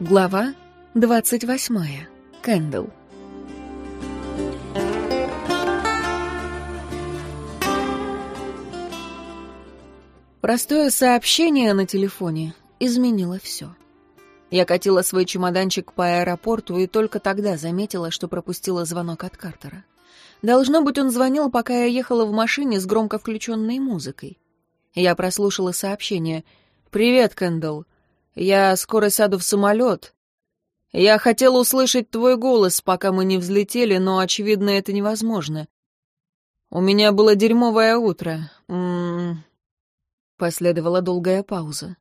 Глава 28. Кэндл. Простое сообщение на телефоне изменило все. Я катила свой чемоданчик по аэропорту и только тогда заметила, что пропустила звонок от Картера. Должно быть, он звонил, пока я ехала в машине с громко включенной музыкой. Я прослушала сообщение. «Привет, Кэндл. Я скоро сяду в самолет. Я хотел услышать твой голос, пока мы не взлетели, но, очевидно, это невозможно. У меня было дерьмовое утро. М -м -м. Последовала долгая пауза.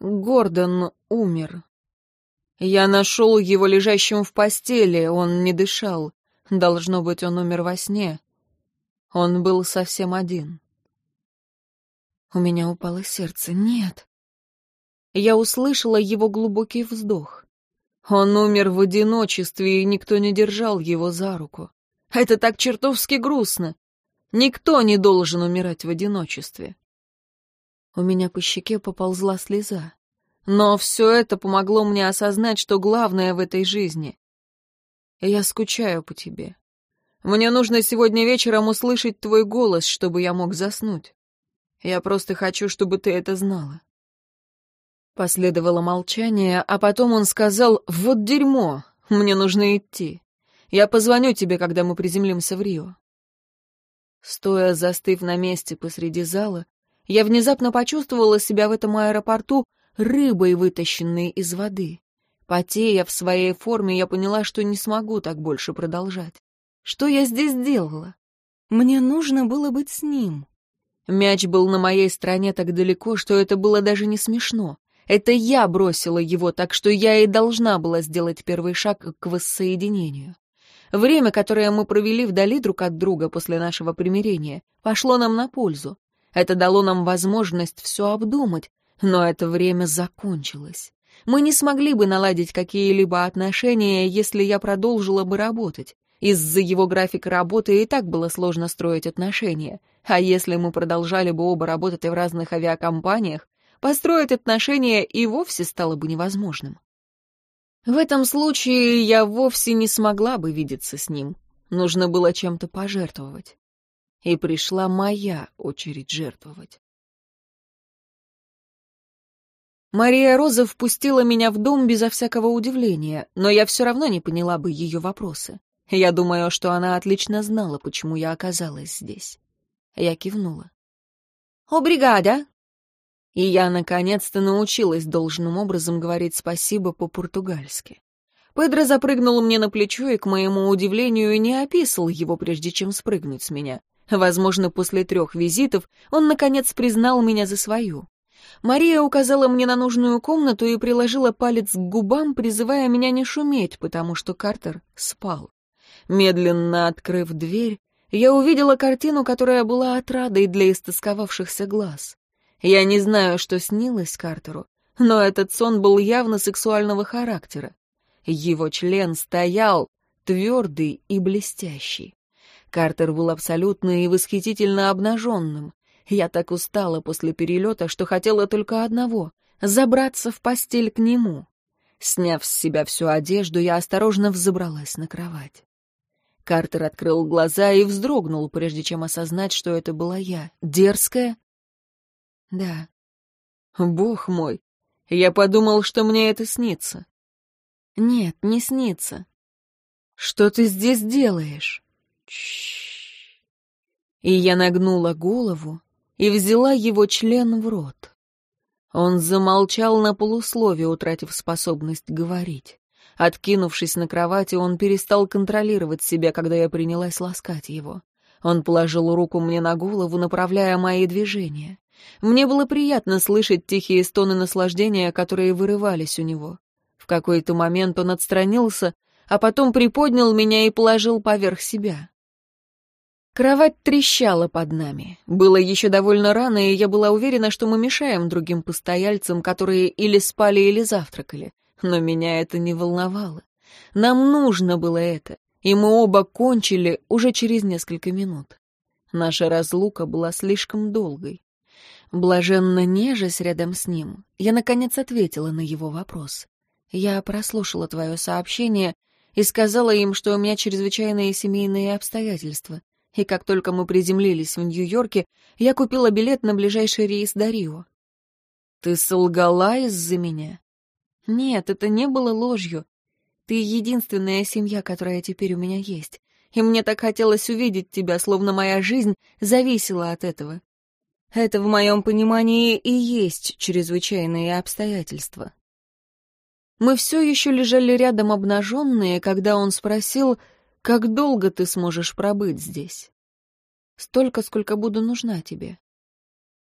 Гордон умер. Я нашел его лежащим в постели, он не дышал. Должно быть, он умер во сне. Он был совсем один. У меня упало сердце. Нет я услышала его глубокий вздох. Он умер в одиночестве, и никто не держал его за руку. Это так чертовски грустно. Никто не должен умирать в одиночестве. У меня по щеке поползла слеза. Но все это помогло мне осознать, что главное в этой жизни. Я скучаю по тебе. Мне нужно сегодня вечером услышать твой голос, чтобы я мог заснуть. Я просто хочу, чтобы ты это знала. Последовало молчание, а потом он сказал «Вот дерьмо, мне нужно идти. Я позвоню тебе, когда мы приземлимся в Рио». Стоя, застыв на месте посреди зала, я внезапно почувствовала себя в этом аэропорту рыбой, вытащенной из воды. Потея в своей форме, я поняла, что не смогу так больше продолжать. Что я здесь делала? Мне нужно было быть с ним. Мяч был на моей стороне так далеко, что это было даже не смешно. Это я бросила его, так что я и должна была сделать первый шаг к воссоединению. Время, которое мы провели вдали друг от друга после нашего примирения, пошло нам на пользу. Это дало нам возможность все обдумать, но это время закончилось. Мы не смогли бы наладить какие-либо отношения, если я продолжила бы работать. Из-за его графика работы и так было сложно строить отношения. А если мы продолжали бы оба работать в разных авиакомпаниях, построить отношения и вовсе стало бы невозможным. В этом случае я вовсе не смогла бы видеться с ним. Нужно было чем-то пожертвовать. И пришла моя очередь жертвовать. Мария Роза впустила меня в дом безо всякого удивления, но я все равно не поняла бы ее вопросы. Я думаю, что она отлично знала, почему я оказалась здесь. Я кивнула. «О, бригада! И я наконец-то научилась должным образом говорить спасибо по-португальски. Педро запрыгнул мне на плечо и, к моему удивлению, не описал его, прежде чем спрыгнуть с меня. Возможно, после трех визитов он, наконец, признал меня за свою. Мария указала мне на нужную комнату и приложила палец к губам, призывая меня не шуметь, потому что Картер спал. Медленно открыв дверь, я увидела картину, которая была отрадой для истосковавшихся глаз. Я не знаю, что снилось Картеру, но этот сон был явно сексуального характера. Его член стоял, твердый и блестящий. Картер был абсолютно и восхитительно обнаженным. Я так устала после перелета, что хотела только одного — забраться в постель к нему. Сняв с себя всю одежду, я осторожно взобралась на кровать. Картер открыл глаза и вздрогнул, прежде чем осознать, что это была я. Дерзкая, да. Бог мой, я подумал, что мне это снится. Нет, не снится. Что ты здесь делаешь? Чш. И я нагнула голову и взяла его член в рот. Он замолчал на полуслове, утратив способность говорить. Откинувшись на кровати, он перестал контролировать себя, когда я принялась ласкать его. Он положил руку мне на голову, направляя мои движения. Мне было приятно слышать тихие стоны наслаждения, которые вырывались у него. В какой-то момент он отстранился, а потом приподнял меня и положил поверх себя. Кровать трещала под нами. Было еще довольно рано, и я была уверена, что мы мешаем другим постояльцам, которые или спали, или завтракали. Но меня это не волновало. Нам нужно было это, и мы оба кончили уже через несколько минут. Наша разлука была слишком долгой. Блаженно нежась рядом с ним, я, наконец, ответила на его вопрос. Я прослушала твое сообщение и сказала им, что у меня чрезвычайные семейные обстоятельства. И как только мы приземлились в Нью-Йорке, я купила билет на ближайший рейс до Рио. Ты солгала из-за меня? Нет, это не было ложью. Ты единственная семья, которая теперь у меня есть. И мне так хотелось увидеть тебя, словно моя жизнь зависела от этого. Это в моем понимании и есть чрезвычайные обстоятельства. Мы все еще лежали рядом обнаженные, когда он спросил, как долго ты сможешь пробыть здесь? Столько, сколько буду нужна тебе.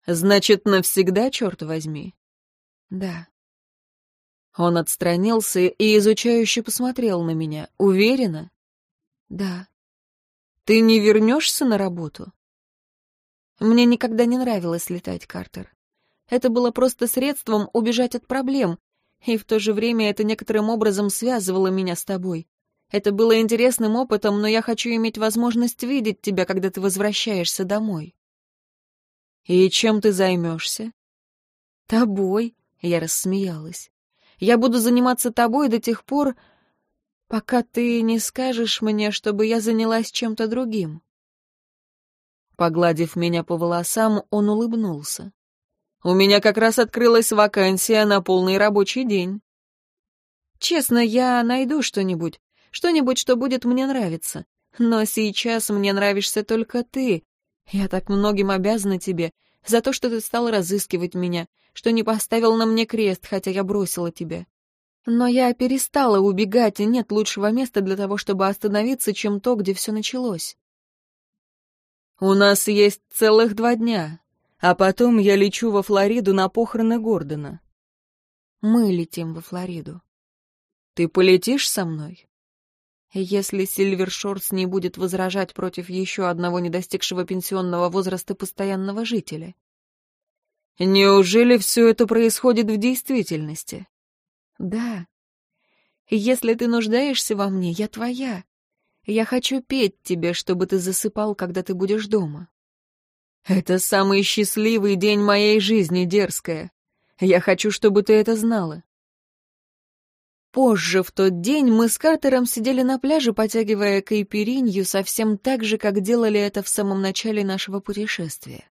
Значит, навсегда, черт возьми? Да. Он отстранился и изучающе посмотрел на меня. Уверена? Да. Ты не вернешься на работу? Мне никогда не нравилось летать, Картер. Это было просто средством убежать от проблем, и в то же время это некоторым образом связывало меня с тобой. Это было интересным опытом, но я хочу иметь возможность видеть тебя, когда ты возвращаешься домой. И чем ты займешься? Тобой, я рассмеялась. Я буду заниматься тобой до тех пор, пока ты не скажешь мне, чтобы я занялась чем-то другим. Погладив меня по волосам, он улыбнулся. У меня как раз открылась вакансия на полный рабочий день. Честно, я найду что-нибудь, что-нибудь, что будет мне нравиться. Но сейчас мне нравишься только ты. Я так многим обязана тебе за то, что ты стал разыскивать меня, что не поставил на мне крест, хотя я бросила тебя. Но я перестала убегать, и нет лучшего места для того, чтобы остановиться, чем то, где все началось. У нас есть целых два дня. А потом я лечу во Флориду на похороны Гордона. Мы летим во Флориду. Ты полетишь со мной? Если Сильвершорс не будет возражать против еще одного недостигшего пенсионного возраста постоянного жителя. Неужели все это происходит в действительности? Да. Если ты нуждаешься во мне, я твоя. Я хочу петь тебе, чтобы ты засыпал, когда ты будешь дома. Это самый счастливый день моей жизни, дерзкая. Я хочу, чтобы ты это знала. Позже, в тот день, мы с Картером сидели на пляже, потягивая кайперинью, совсем так же, как делали это в самом начале нашего путешествия.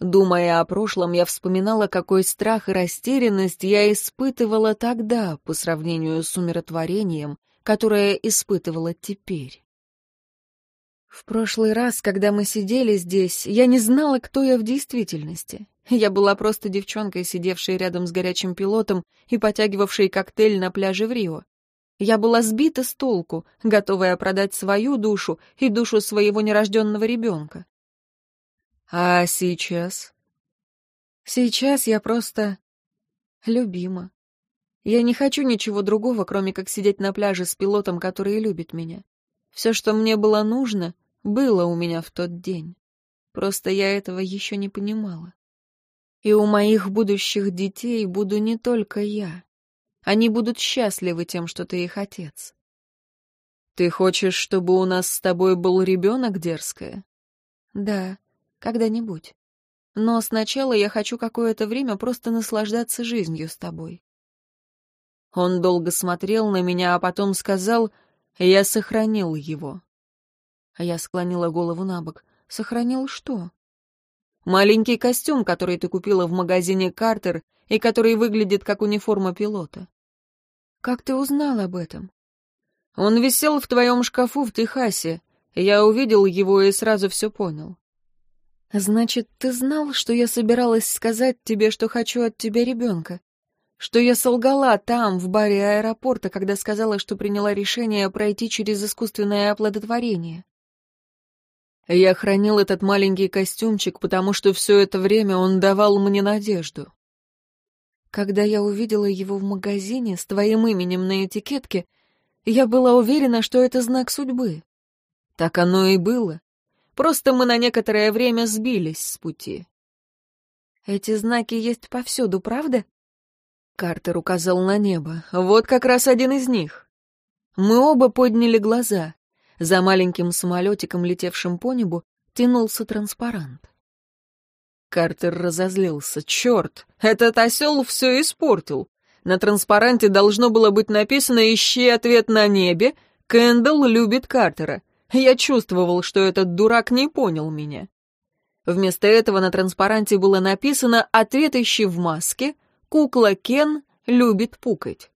Думая о прошлом, я вспоминала, какой страх и растерянность я испытывала тогда по сравнению с умиротворением, которое испытывала теперь. В прошлый раз, когда мы сидели здесь, я не знала, кто я в действительности. Я была просто девчонкой, сидевшей рядом с горячим пилотом и потягивавшей коктейль на пляже в Рио. Я была сбита с толку, готовая продать свою душу и душу своего нерожденного ребенка. А сейчас? Сейчас я просто любима. Я не хочу ничего другого, кроме как сидеть на пляже с пилотом, который любит меня. Все, что мне было нужно, было у меня в тот день. Просто я этого еще не понимала. И у моих будущих детей буду не только я. Они будут счастливы тем, что ты их отец. Ты хочешь, чтобы у нас с тобой был ребенок, дерзкая? Да, когда-нибудь. Но сначала я хочу какое-то время просто наслаждаться жизнью с тобой. Он долго смотрел на меня, а потом сказал, я сохранил его. А я склонила голову на бок. «Сохранил что?» «Маленький костюм, который ты купила в магазине «Картер» и который выглядит как униформа пилота». «Как ты узнал об этом?» «Он висел в твоем шкафу в Техасе. Я увидел его и сразу все понял». «Значит, ты знал, что я собиралась сказать тебе, что хочу от тебя ребенка? Что я солгала там, в баре аэропорта, когда сказала, что приняла решение пройти через искусственное оплодотворение?» Я хранил этот маленький костюмчик, потому что все это время он давал мне надежду. Когда я увидела его в магазине с твоим именем на этикетке, я была уверена, что это знак судьбы. Так оно и было. Просто мы на некоторое время сбились с пути. Эти знаки есть повсюду, правда? Картер указал на небо. Вот как раз один из них. Мы оба подняли глаза. За маленьким самолетиком, летевшим по небу, тянулся транспарант. Картер разозлился. «Черт! Этот осел все испортил! На транспаранте должно было быть написано «Ищи ответ на небе», «Кэндалл любит Картера». Я чувствовал, что этот дурак не понял меня. Вместо этого на транспаранте было написано «Ответ ищи в маске», «Кукла Кен любит пукать».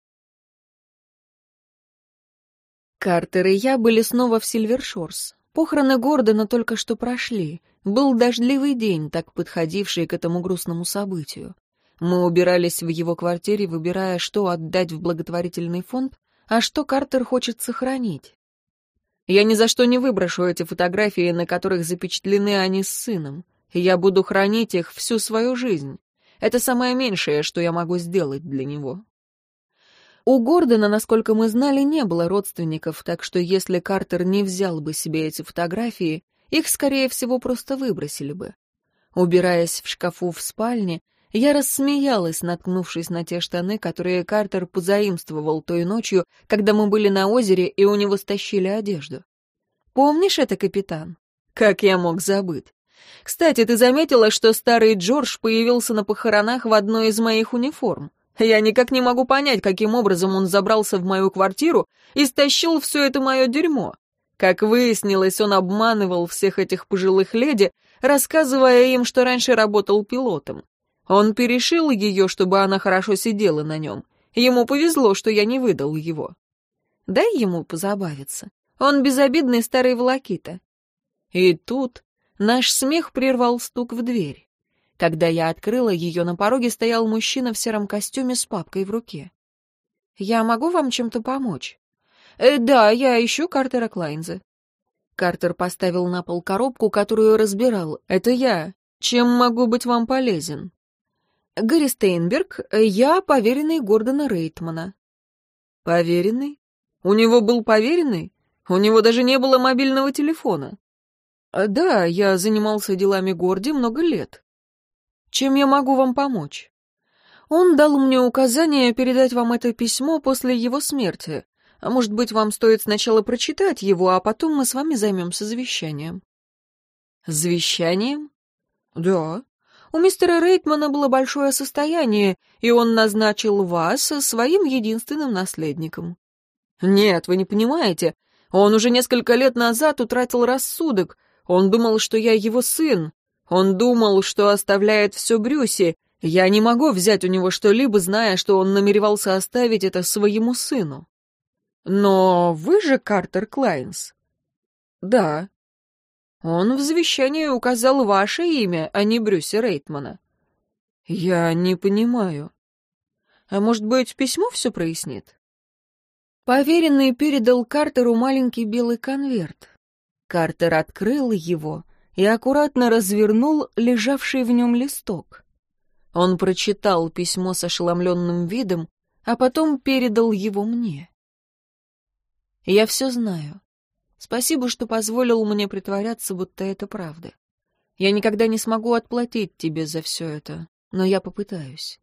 Картер и я были снова в Сильвершорс. Похороны Гордона только что прошли. Был дождливый день, так подходивший к этому грустному событию. Мы убирались в его квартире, выбирая, что отдать в благотворительный фонд, а что Картер хочет сохранить. Я ни за что не выброшу эти фотографии, на которых запечатлены они с сыном. Я буду хранить их всю свою жизнь. Это самое меньшее, что я могу сделать для него. У Гордона, насколько мы знали, не было родственников, так что если Картер не взял бы себе эти фотографии, их, скорее всего, просто выбросили бы. Убираясь в шкафу в спальне, я рассмеялась, наткнувшись на те штаны, которые Картер позаимствовал той ночью, когда мы были на озере и у него стащили одежду. «Помнишь это, капитан?» Как я мог забыть? Кстати, ты заметила, что старый Джордж появился на похоронах в одной из моих униформ? Я никак не могу понять, каким образом он забрался в мою квартиру и стащил все это мое дерьмо. Как выяснилось, он обманывал всех этих пожилых леди, рассказывая им, что раньше работал пилотом. Он перешил ее, чтобы она хорошо сидела на нем. Ему повезло, что я не выдал его. Дай ему позабавиться. Он безобидный старый волокита. И тут наш смех прервал стук в дверь. Когда я открыла ее, на пороге стоял мужчина в сером костюме с папкой в руке. «Я могу вам чем-то помочь?» э, «Да, я ищу Картера Клайнза». Картер поставил на пол коробку, которую разбирал. «Это я. Чем могу быть вам полезен?» «Гарри Стейнберг, я поверенный Гордона Рейтмана». «Поверенный? У него был поверенный? У него даже не было мобильного телефона». «Да, я занимался делами Горди много лет». Чем я могу вам помочь? Он дал мне указание передать вам это письмо после его смерти. А может быть, вам стоит сначала прочитать его, а потом мы с вами займемся завещанием. Завещанием? Да. У мистера Рейтмана было большое состояние, и он назначил вас своим единственным наследником. Нет, вы не понимаете. Он уже несколько лет назад утратил рассудок. Он думал, что я его сын, он думал, что оставляет все Брюсе. Я не могу взять у него что-либо, зная, что он намеревался оставить это своему сыну. Но вы же Картер Клайнс? Да. Он в завещании указал ваше имя, а не Брюса Рейтмана. Я не понимаю. А может быть, письмо все прояснит? Поверенный передал Картеру маленький белый конверт. Картер открыл его и аккуратно развернул лежавший в нем листок. Он прочитал письмо с ошеломленным видом, а потом передал его мне. «Я все знаю. Спасибо, что позволил мне притворяться, будто это правда. Я никогда не смогу отплатить тебе за все это, но я попытаюсь.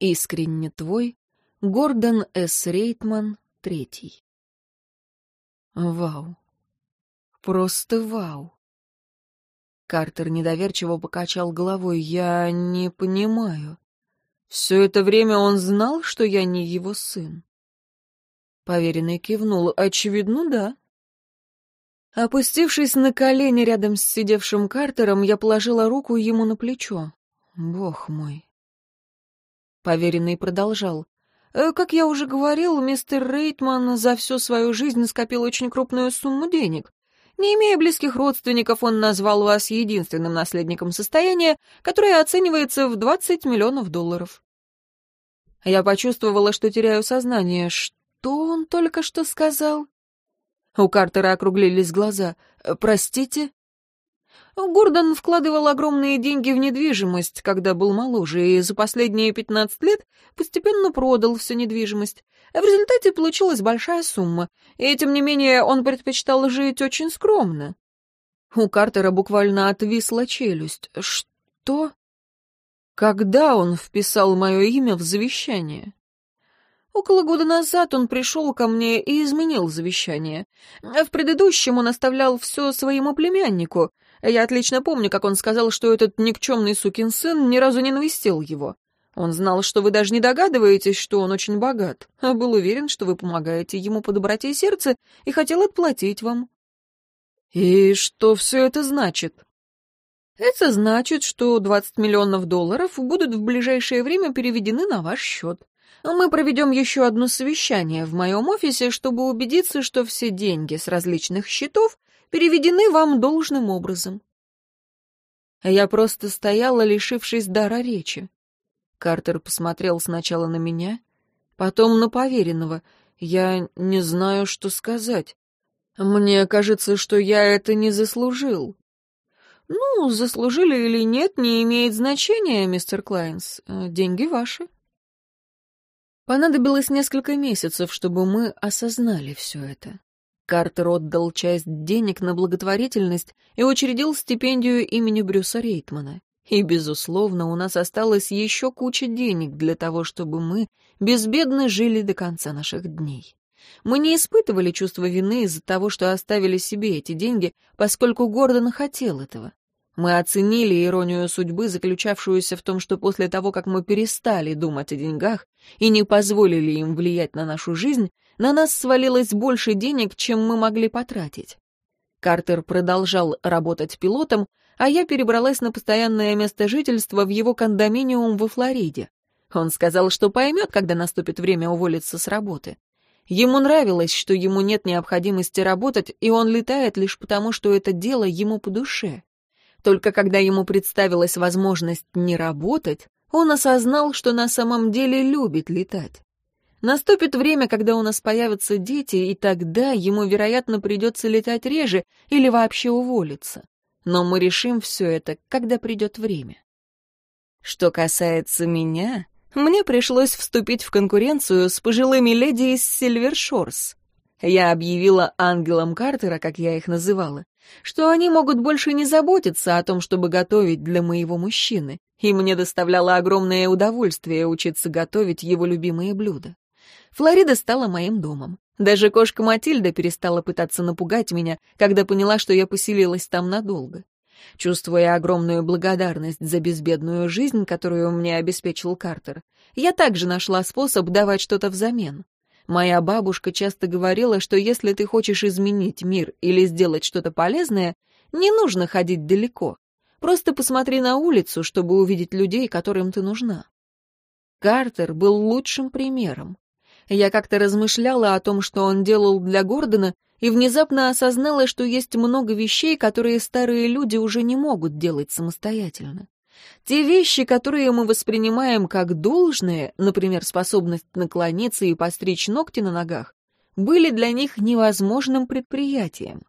Искренне твой, Гордон С. Рейтман, третий». Вау. Просто вау. Картер недоверчиво покачал головой. «Я не понимаю. Все это время он знал, что я не его сын?» Поверенный кивнул. «Очевидно, да». Опустившись на колени рядом с сидевшим Картером, я положила руку ему на плечо. «Бог мой». Поверенный продолжал. «Э, «Как я уже говорил, мистер Рейтман за всю свою жизнь скопил очень крупную сумму денег. Не имея близких родственников, он назвал вас единственным наследником состояния, которое оценивается в 20 миллионов долларов. Я почувствовала, что теряю сознание. Что он только что сказал? У Картера округлились глаза. «Простите?» Гордон вкладывал огромные деньги в недвижимость, когда был моложе, и за последние 15 лет постепенно продал всю недвижимость. В результате получилась большая сумма, и тем не менее он предпочитал жить очень скромно. У Картера буквально отвисла челюсть. Что? Когда он вписал мое имя в завещание? Около года назад он пришел ко мне и изменил завещание. В предыдущем он оставлял все своему племяннику. Я отлично помню, как он сказал, что этот никчемный сукин сын ни разу не навестил его. Он знал, что вы даже не догадываетесь, что он очень богат, а был уверен, что вы помогаете ему по доброте сердца и хотел отплатить вам. И что все это значит? Это значит, что 20 миллионов долларов будут в ближайшее время переведены на ваш счет. Мы проведем еще одно совещание в моем офисе, чтобы убедиться, что все деньги с различных счетов переведены вам должным образом. Я просто стояла, лишившись дара речи. Картер посмотрел сначала на меня, потом на поверенного. Я не знаю, что сказать. Мне кажется, что я это не заслужил. Ну, заслужили или нет, не имеет значения, мистер Клайнс. Деньги ваши. Понадобилось несколько месяцев, чтобы мы осознали все это. Картер отдал часть денег на благотворительность и учредил стипендию имени Брюса Рейтмана. И, безусловно, у нас осталось еще куча денег для того, чтобы мы безбедно жили до конца наших дней. Мы не испытывали чувства вины из-за того, что оставили себе эти деньги, поскольку Гордон хотел этого. Мы оценили иронию судьбы, заключавшуюся в том, что после того, как мы перестали думать о деньгах и не позволили им влиять на нашу жизнь, на нас свалилось больше денег, чем мы могли потратить. Картер продолжал работать пилотом, а я перебралась на постоянное место жительства в его кондоминиум во Флориде. Он сказал, что поймет, когда наступит время уволиться с работы. Ему нравилось, что ему нет необходимости работать, и он летает лишь потому, что это дело ему по душе. Только когда ему представилась возможность не работать, он осознал, что на самом деле любит летать. Наступит время, когда у нас появятся дети, и тогда ему, вероятно, придется летать реже или вообще уволиться. Но мы решим все это, когда придет время. Что касается меня, мне пришлось вступить в конкуренцию с пожилыми леди из Сильвершорс. Я объявила ангелам Картера, как я их называла, что они могут больше не заботиться о том, чтобы готовить для моего мужчины, и мне доставляло огромное удовольствие учиться готовить его любимые блюда. Флорида стала моим домом. Даже кошка Матильда перестала пытаться напугать меня, когда поняла, что я поселилась там надолго. Чувствуя огромную благодарность за безбедную жизнь, которую мне обеспечил Картер, я также нашла способ давать что-то взамен. Моя бабушка часто говорила, что если ты хочешь изменить мир или сделать что-то полезное, не нужно ходить далеко. Просто посмотри на улицу, чтобы увидеть людей, которым ты нужна. Картер был лучшим примером. Я как-то размышляла о том, что он делал для Гордона, и внезапно осознала, что есть много вещей, которые старые люди уже не могут делать самостоятельно. Те вещи, которые мы воспринимаем как должные, например, способность наклониться и постричь ногти на ногах, были для них невозможным предприятием.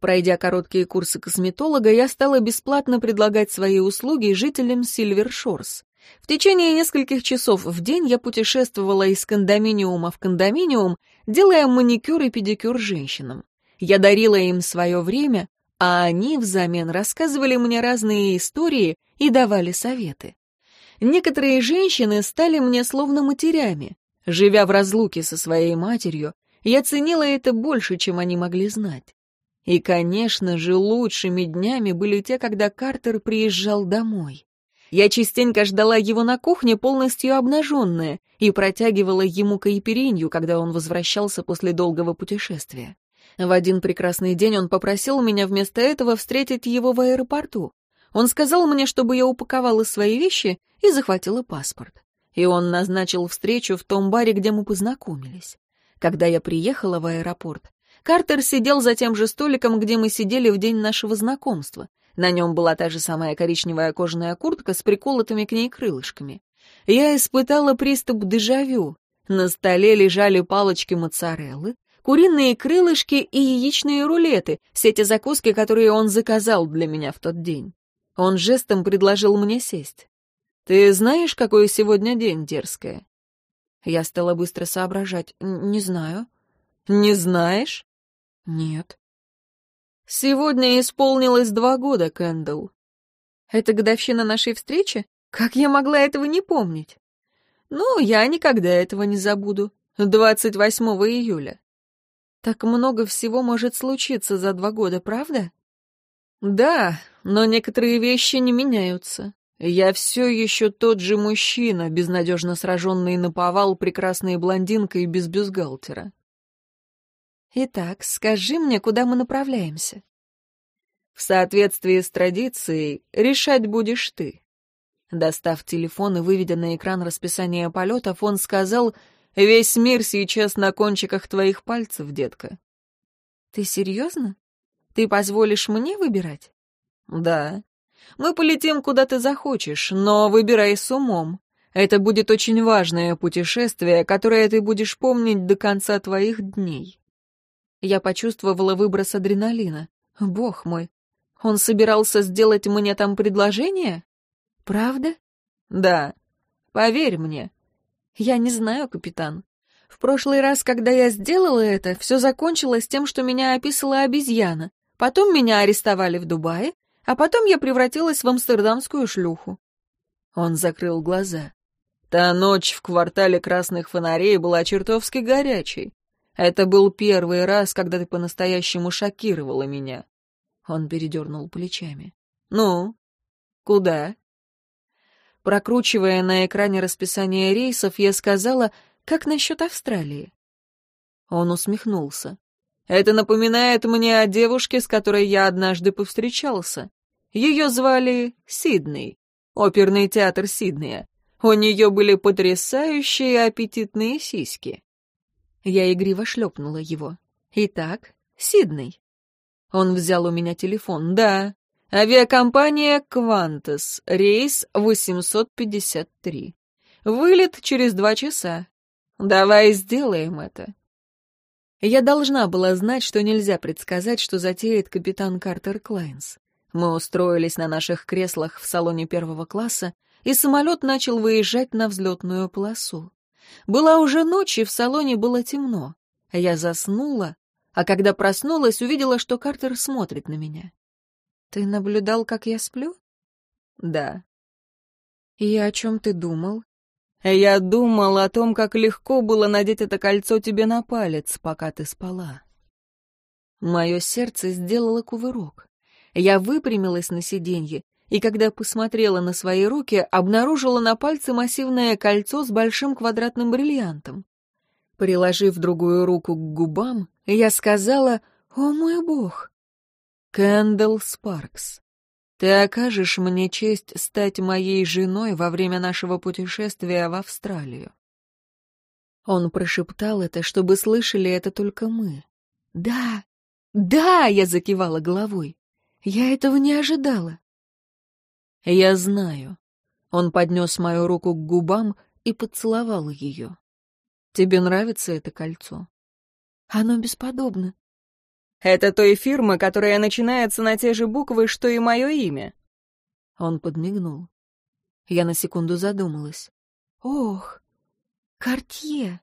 Пройдя короткие курсы косметолога, я стала бесплатно предлагать свои услуги жителям Сильвершорс. В течение нескольких часов в день я путешествовала из кондоминиума в кондоминиум, делая маникюр и педикюр женщинам. Я дарила им свое время, а они взамен рассказывали мне разные истории и давали советы. Некоторые женщины стали мне словно матерями. Живя в разлуке со своей матерью, я ценила это больше, чем они могли знать. И, конечно же, лучшими днями были те, когда Картер приезжал домой. Я частенько ждала его на кухне, полностью обнаженная, и протягивала ему кайперинью, когда он возвращался после долгого путешествия. В один прекрасный день он попросил меня вместо этого встретить его в аэропорту. Он сказал мне, чтобы я упаковала свои вещи и захватила паспорт. И он назначил встречу в том баре, где мы познакомились. Когда я приехала в аэропорт, Картер сидел за тем же столиком, где мы сидели в день нашего знакомства. На нем была та же самая коричневая кожаная куртка с приколотыми к ней крылышками. Я испытала приступ дежавю. На столе лежали палочки моцареллы, куриные крылышки и яичные рулеты, все те закуски, которые он заказал для меня в тот день. Он жестом предложил мне сесть. «Ты знаешь, какой сегодня день, дерзкая?» Я стала быстро соображать. «Не знаю». «Не знаешь?» «Нет». Сегодня исполнилось два года, Кэндалл. Это годовщина нашей встречи? Как я могла этого не помнить? Ну, я никогда этого не забуду. 28 июля. Так много всего может случиться за два года, правда? Да, но некоторые вещи не меняются. Я все еще тот же мужчина, безнадежно сраженный на повал прекрасной блондинкой без бюстгальтера. Итак, скажи мне, куда мы направляемся? В соответствии с традицией, решать будешь ты. Достав телефон и выведя на экран расписание полетов, он сказал, «Весь мир сейчас на кончиках твоих пальцев, детка». «Ты серьезно? Ты позволишь мне выбирать?» «Да. Мы полетим, куда ты захочешь, но выбирай с умом. Это будет очень важное путешествие, которое ты будешь помнить до конца твоих дней». Я почувствовала выброс адреналина. Бог мой, он собирался сделать мне там предложение? Правда? Да. Поверь мне. Я не знаю, капитан. В прошлый раз, когда я сделала это, все закончилось тем, что меня описала обезьяна. Потом меня арестовали в Дубае, а потом я превратилась в амстердамскую шлюху. Он закрыл глаза. Та ночь в квартале красных фонарей была чертовски горячей. Это был первый раз, когда ты по-настоящему шокировала меня. Он передернул плечами. Ну, куда? Прокручивая на экране расписание рейсов, я сказала, как насчет Австралии? Он усмехнулся. Это напоминает мне о девушке, с которой я однажды повстречался. Ее звали Сидней, оперный театр Сиднея. У нее были потрясающие аппетитные сиськи. Я игриво шлепнула его. «Итак, Сидней». Он взял у меня телефон. «Да, авиакомпания «Квантес», рейс 853. Вылет через два часа. Давай сделаем это». Я должна была знать, что нельзя предсказать, что затеет капитан Картер Клайнс. Мы устроились на наших креслах в салоне первого класса, и самолет начал выезжать на взлетную полосу. Была уже ночь, и в салоне было темно. Я заснула, а когда проснулась, увидела, что Картер смотрит на меня. «Ты наблюдал, как я сплю?» «Да». «И о чем ты думал?» «Я думал о том, как легко было надеть это кольцо тебе на палец, пока ты спала». Мое сердце сделало кувырок. Я выпрямилась на сиденье и когда посмотрела на свои руки, обнаружила на пальце массивное кольцо с большим квадратным бриллиантом. Приложив другую руку к губам, я сказала «О мой бог!» «Кэндалл Спаркс, ты окажешь мне честь стать моей женой во время нашего путешествия в Австралию». Он прошептал это, чтобы слышали это только мы. «Да, да!» — я закивала головой. «Я этого не ожидала. «Я знаю». Он поднес мою руку к губам и поцеловал ее. «Тебе нравится это кольцо?» «Оно бесподобно». «Это той фирмы, которая начинается на те же буквы, что и мое имя». Он подмигнул. Я на секунду задумалась. «Ох, Картье!»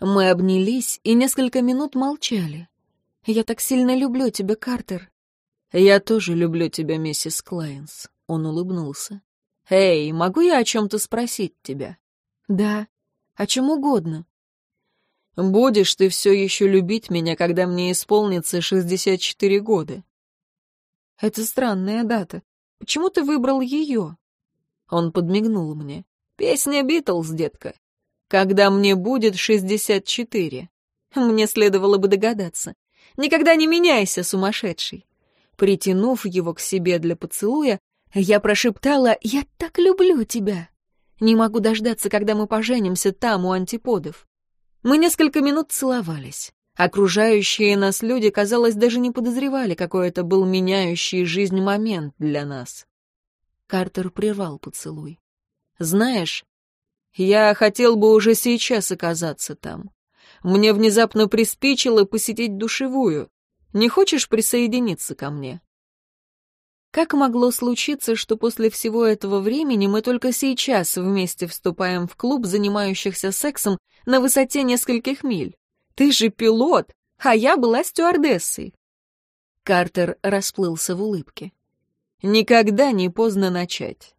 Мы обнялись и несколько минут молчали. «Я так сильно люблю тебя, Картер». «Я тоже люблю тебя, миссис Клайнс». Он улыбнулся. «Эй, могу я о чем-то спросить тебя?» «Да, о чем угодно». «Будешь ты все еще любить меня, когда мне исполнится шестьдесят четыре года?» «Это странная дата. Почему ты выбрал ее?» Он подмигнул мне. «Песня Битлз, детка. Когда мне будет шестьдесят четыре». Мне следовало бы догадаться. «Никогда не меняйся, сумасшедший». Притянув его к себе для поцелуя, я прошептала «Я так люблю тебя!» Не могу дождаться, когда мы поженимся там, у антиподов. Мы несколько минут целовались. Окружающие нас люди, казалось, даже не подозревали, какой это был меняющий жизнь момент для нас. Картер прервал поцелуй. «Знаешь, я хотел бы уже сейчас оказаться там. Мне внезапно приспичило посетить душевую. Не хочешь присоединиться ко мне?» Как могло случиться, что после всего этого времени мы только сейчас вместе вступаем в клуб, занимающихся сексом на высоте нескольких миль? Ты же пилот, а я была стюардессой. Картер расплылся в улыбке. Никогда не поздно начать.